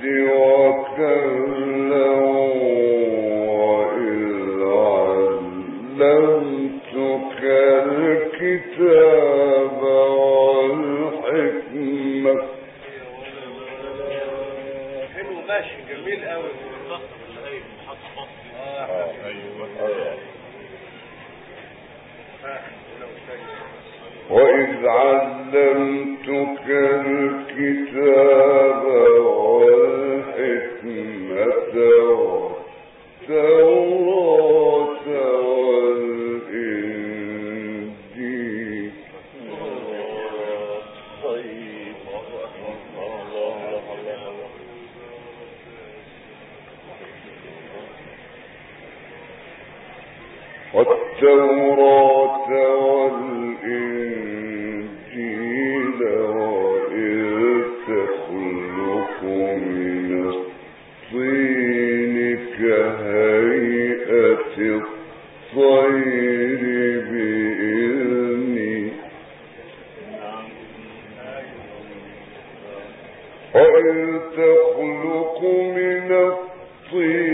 دیوکر تخلق من الطين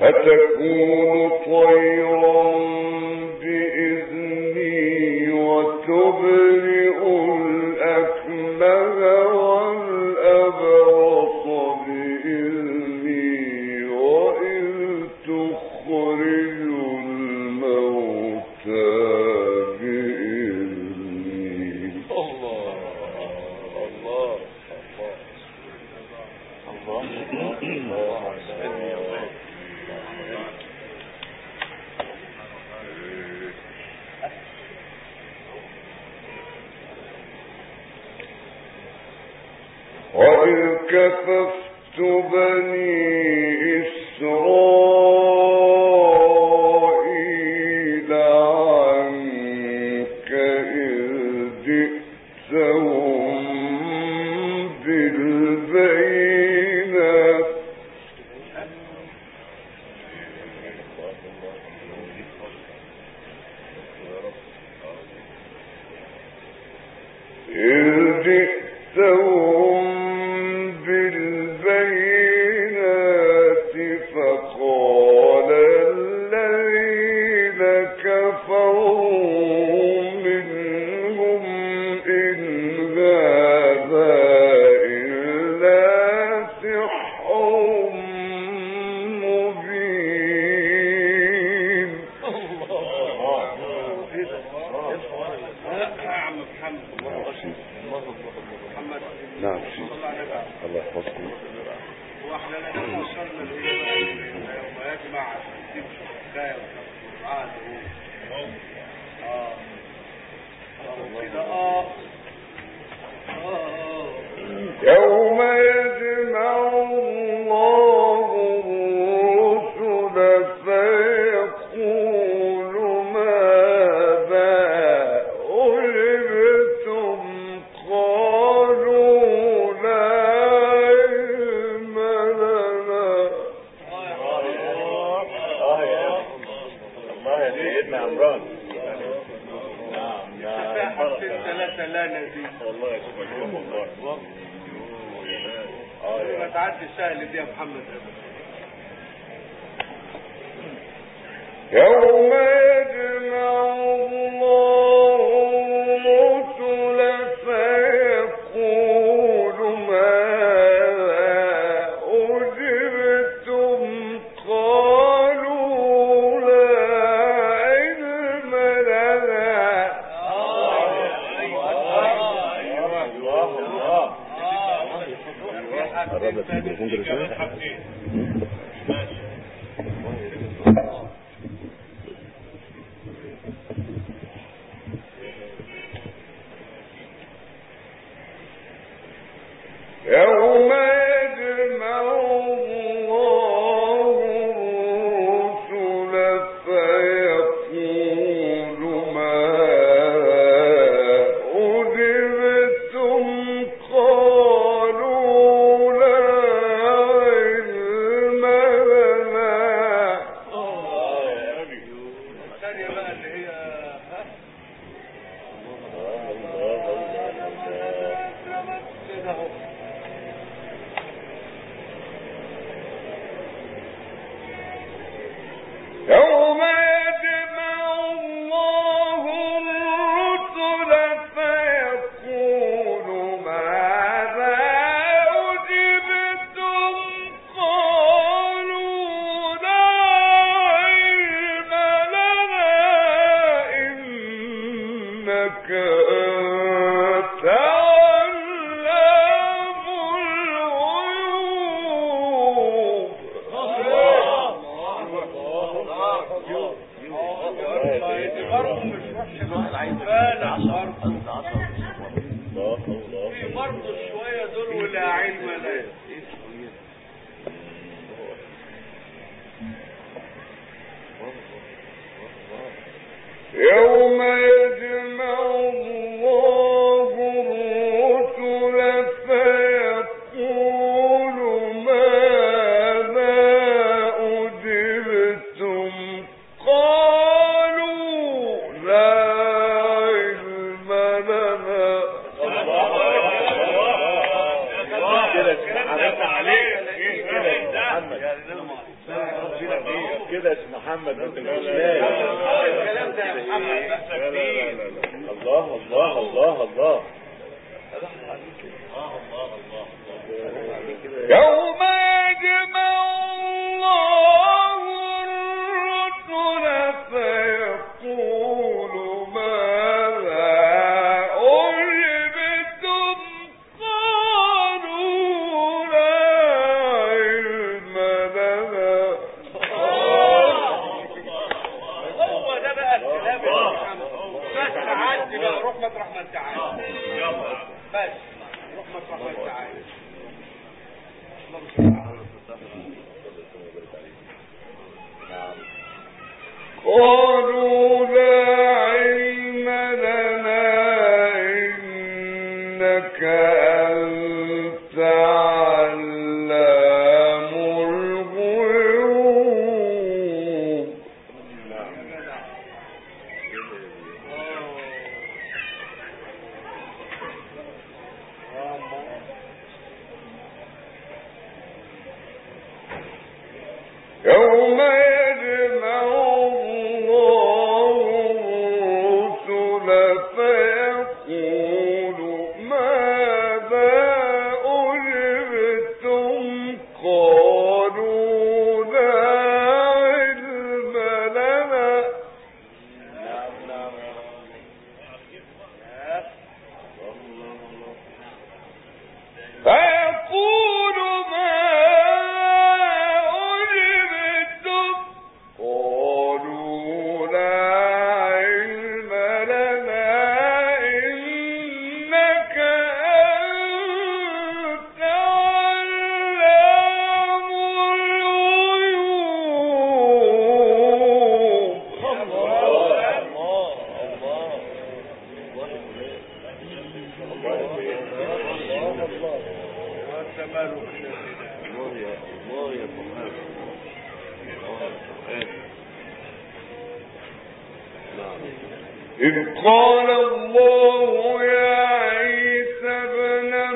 فتكون طيرا إذ جئتهم سيدنا عمران نعم محمد محمد إذ قال الله يا عيسى ابن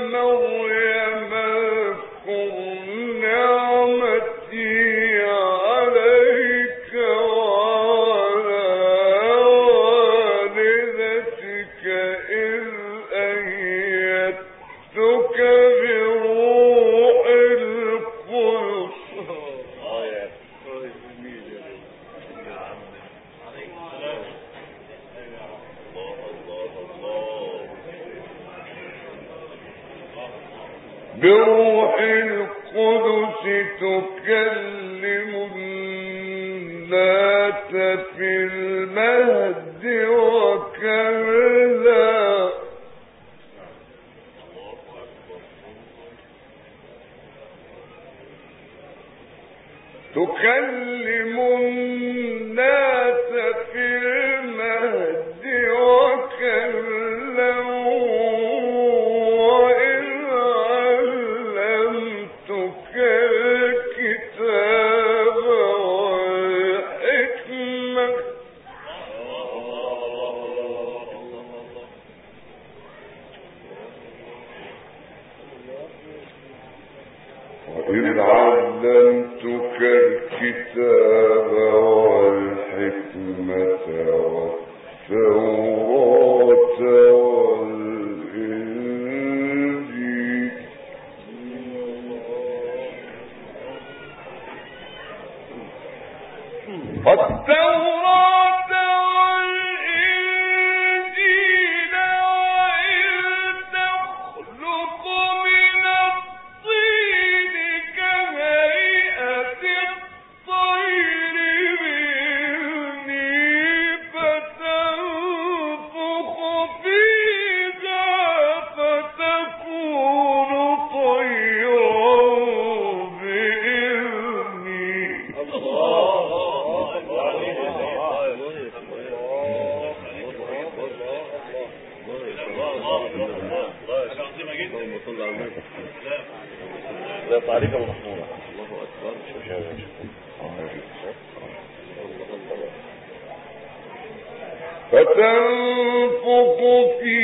فتنفق في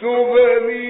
تبني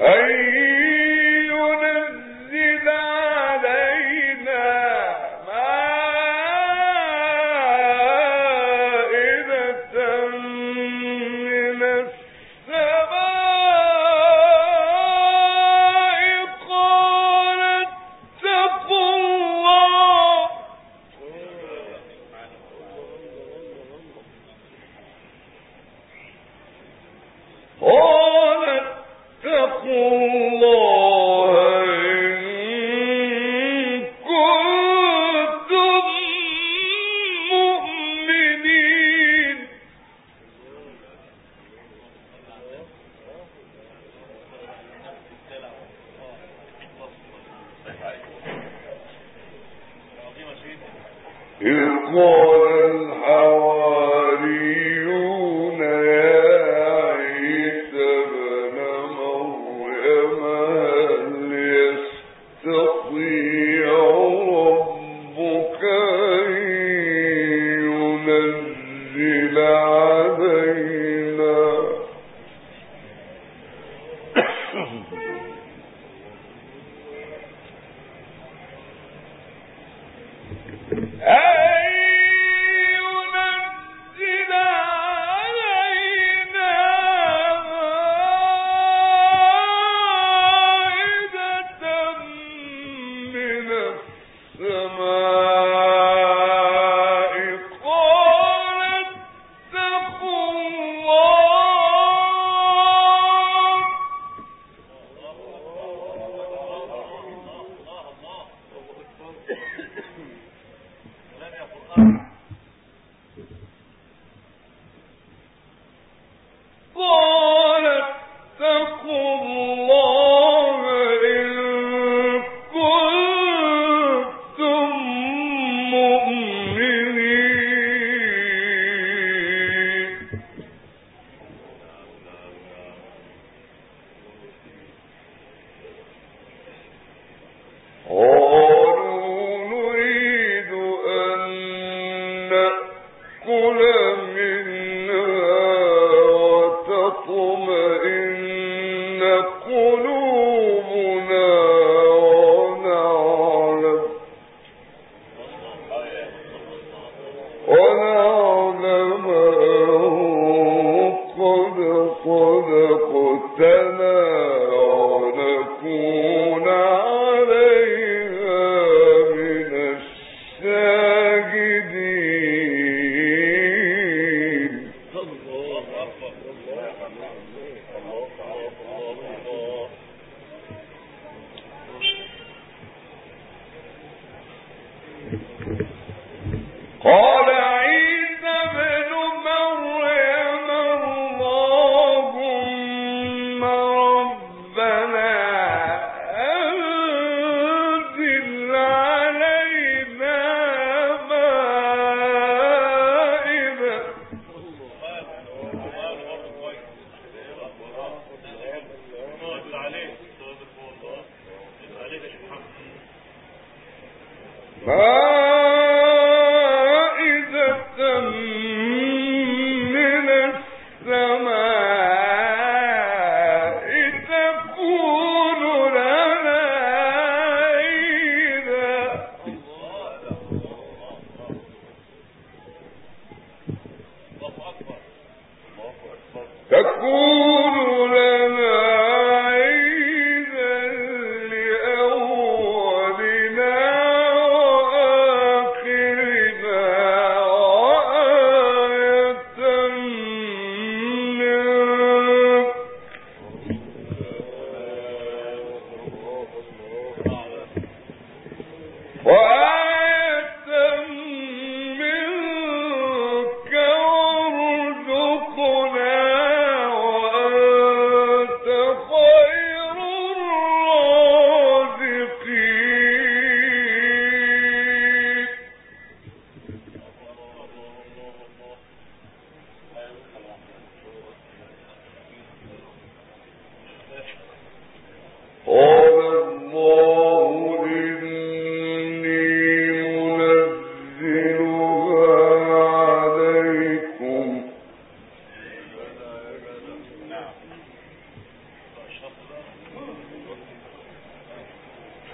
ہے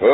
ہو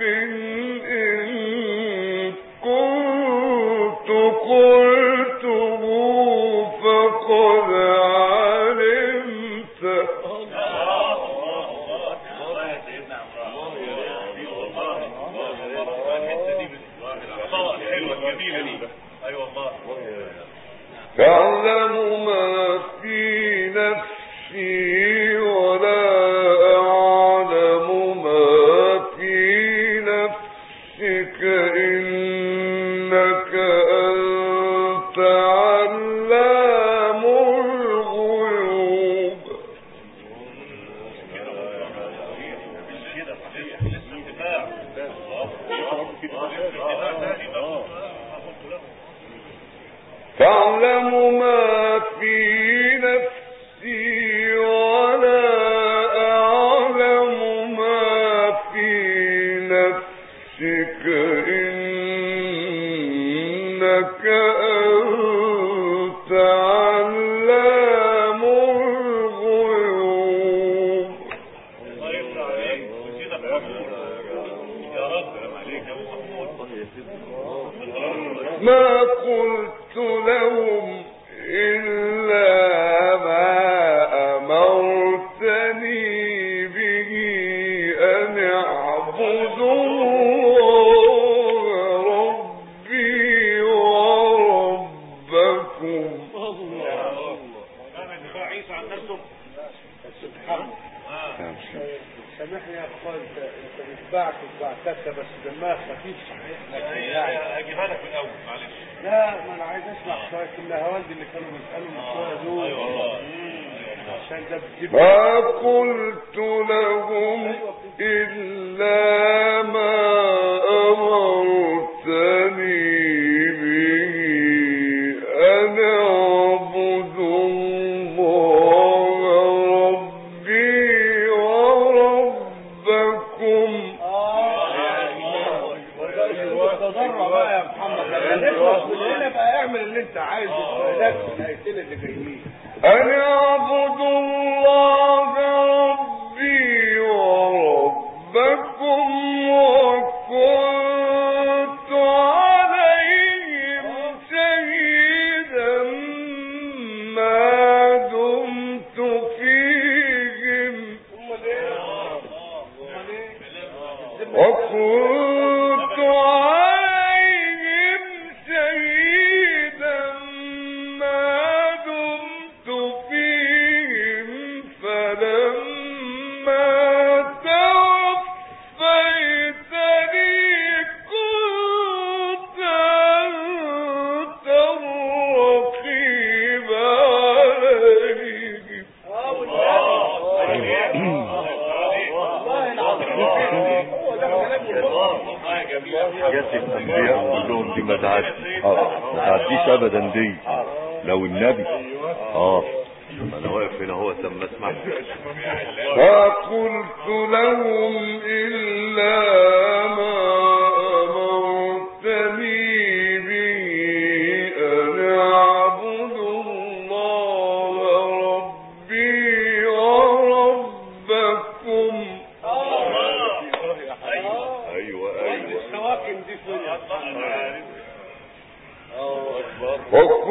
ربك ما قلت لهم إلا ما دمها خفيف اجيبها لك معلش لا ما انا عايز اسمع شويه الهوالد اللي كانوا بيسالوا من دول ايوه والله عشان ده ما قلت لهم الا سبب حکم